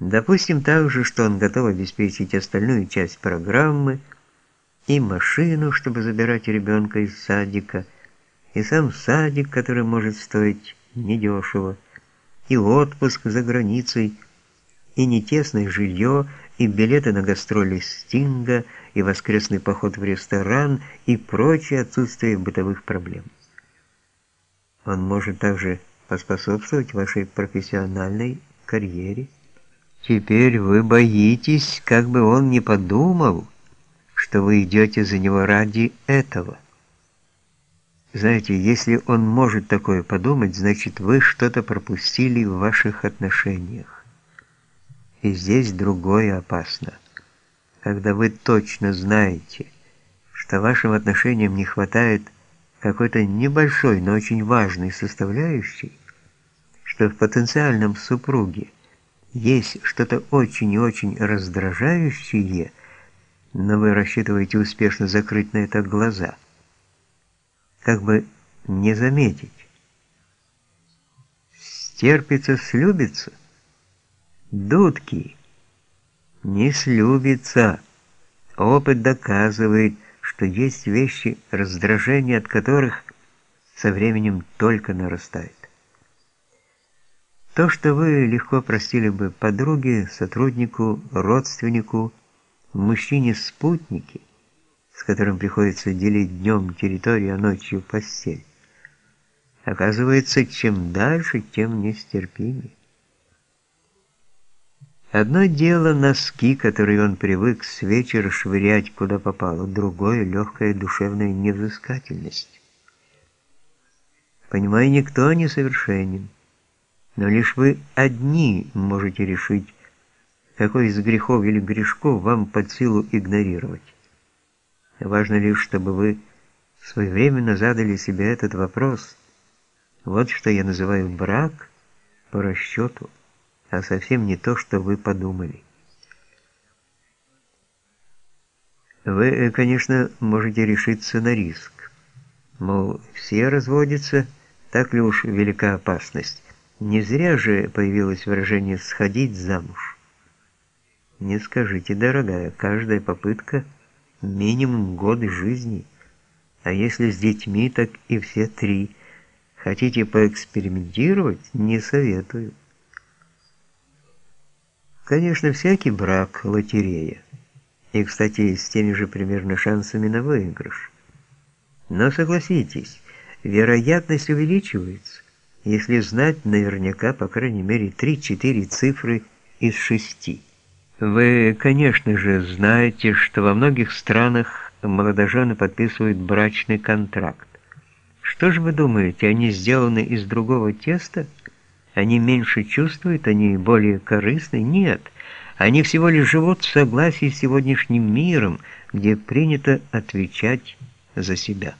Допустим также, что он готов обеспечить остальную часть программы и машину, чтобы забирать ребенка из садика, и сам садик, который может стоить недешево, и отпуск за границей, и нетесное жилье, и билеты на гастроли Стинга, и воскресный поход в ресторан, и прочее отсутствие бытовых проблем. Он может также поспособствовать вашей профессиональной карьере, Теперь вы боитесь, как бы он не подумал, что вы идете за него ради этого. Знаете, если он может такое подумать, значит, вы что-то пропустили в ваших отношениях. И здесь другое опасно. Когда вы точно знаете, что вашим отношениям не хватает какой-то небольшой, но очень важной составляющей, что в потенциальном супруге есть что-то очень и очень раздражающее, но вы рассчитываете успешно закрыть на это глаза. Как бы не заметить. Стерпится, слюбится. Дудки. Не слюбится. Опыт доказывает, что есть вещи, раздражение от которых со временем только нарастает. То, что вы легко простили бы подруге, сотруднику, родственнику, мужчине-спутнике, с которым приходится делить днем территорию, а ночью постель, оказывается, чем дальше, тем нестерпимее. Одно дело носки, которые он привык с вечера швырять куда попало, другое — легкая душевная невзыскательность. Понимаю, никто не совершенен но лишь вы одни можете решить, какой из грехов или грешков вам под силу игнорировать. Важно лишь, чтобы вы своевременно задали себе этот вопрос. Вот что я называю брак по расчету, а совсем не то, что вы подумали. Вы, конечно, можете решиться на риск. Мол, все разводятся, так ли уж велика опасность. Не зря же появилось выражение «сходить замуж». Не скажите, дорогая, каждая попытка – минимум годы жизни, а если с детьми, так и все три. Хотите поэкспериментировать – не советую. Конечно, всякий брак – лотерея. И, кстати, с теми же примерно шансами на выигрыш. Но согласитесь, вероятность увеличивается если знать наверняка, по крайней мере, 3-4 цифры из шести. Вы, конечно же, знаете, что во многих странах молодожены подписывают брачный контракт. Что же вы думаете, они сделаны из другого теста? Они меньше чувствуют, они более корыстны? Нет, они всего лишь живут в согласии с сегодняшним миром, где принято отвечать за себя.